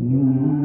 you.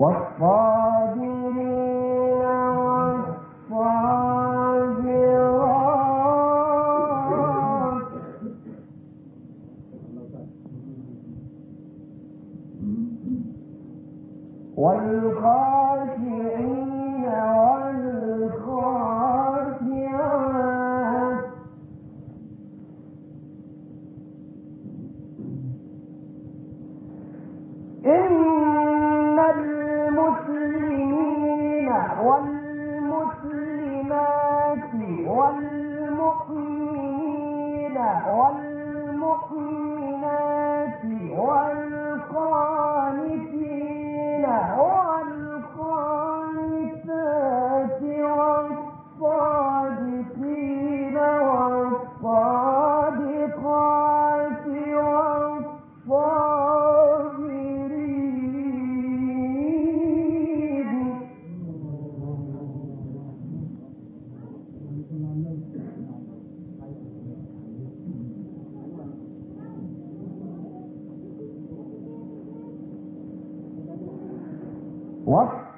والصابرين والمسلمات والمؤمنين والمؤمنات والقانتين What?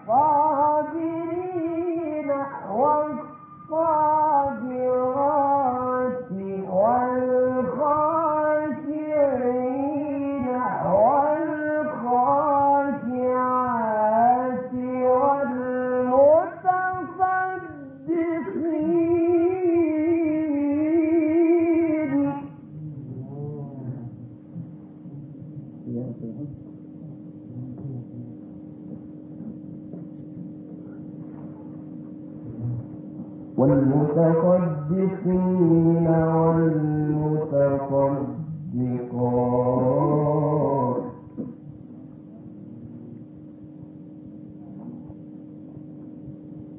والمتصدقين والمتصدقات.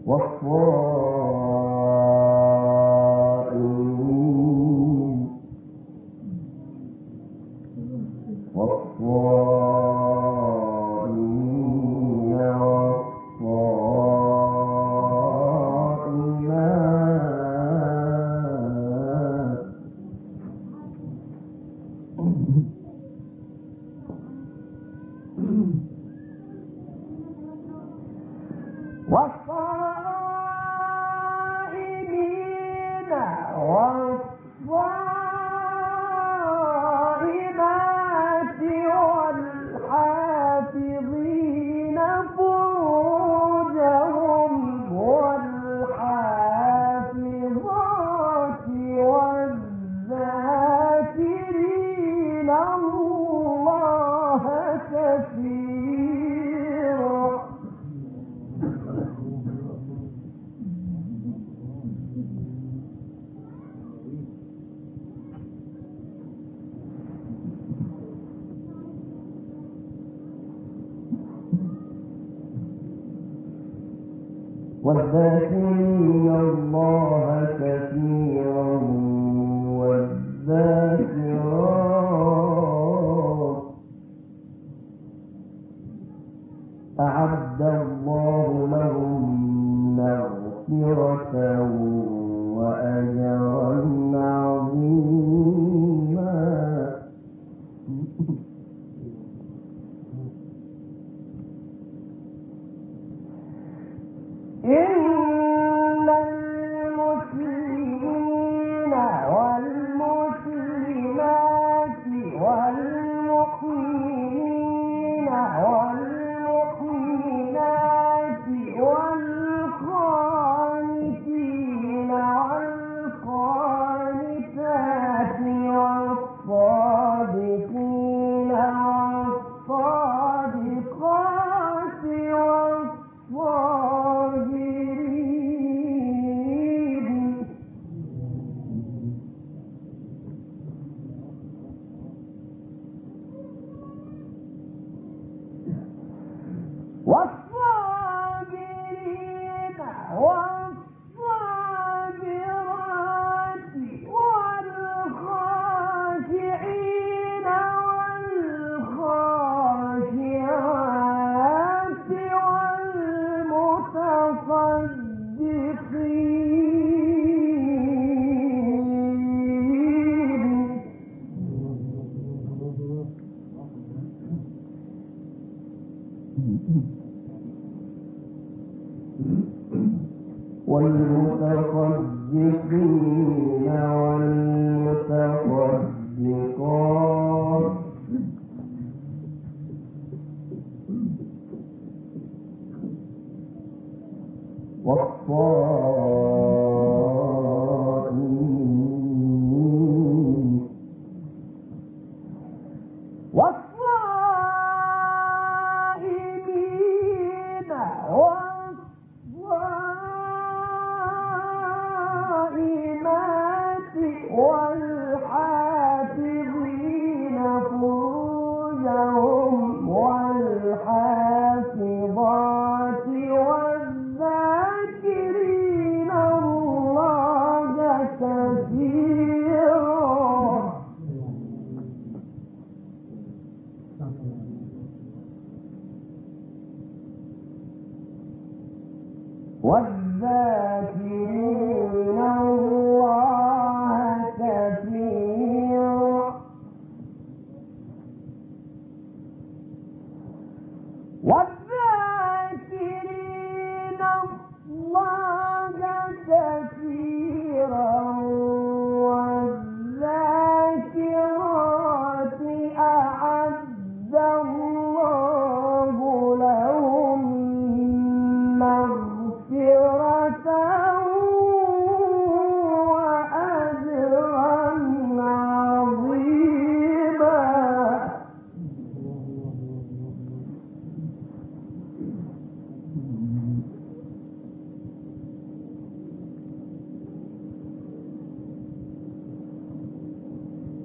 والصائمين والمتصدقين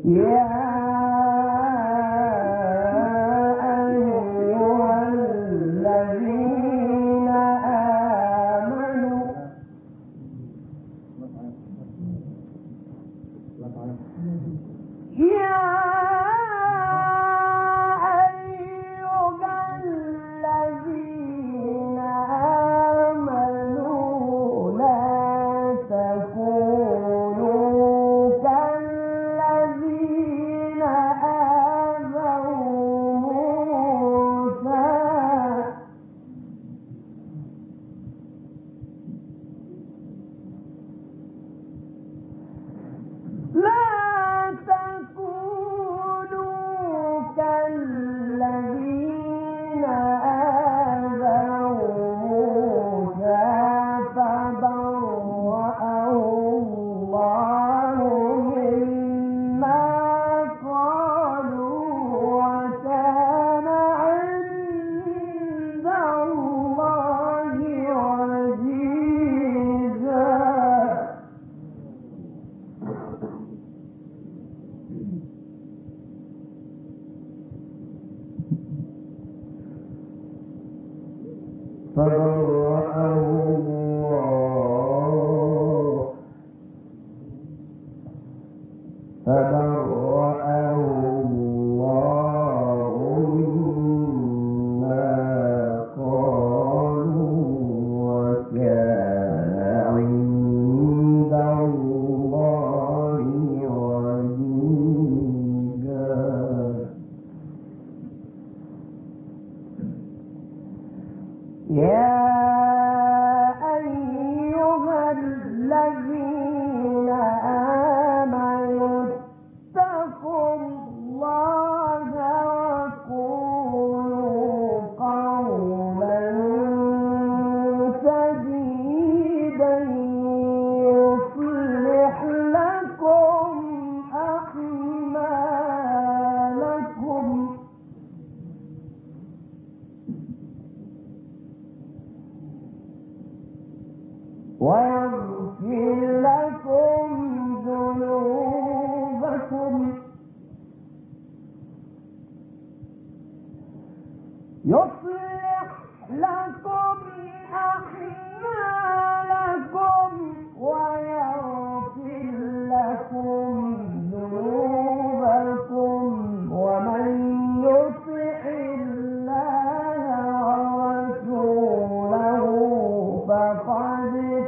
Yeah.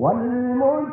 والمشركين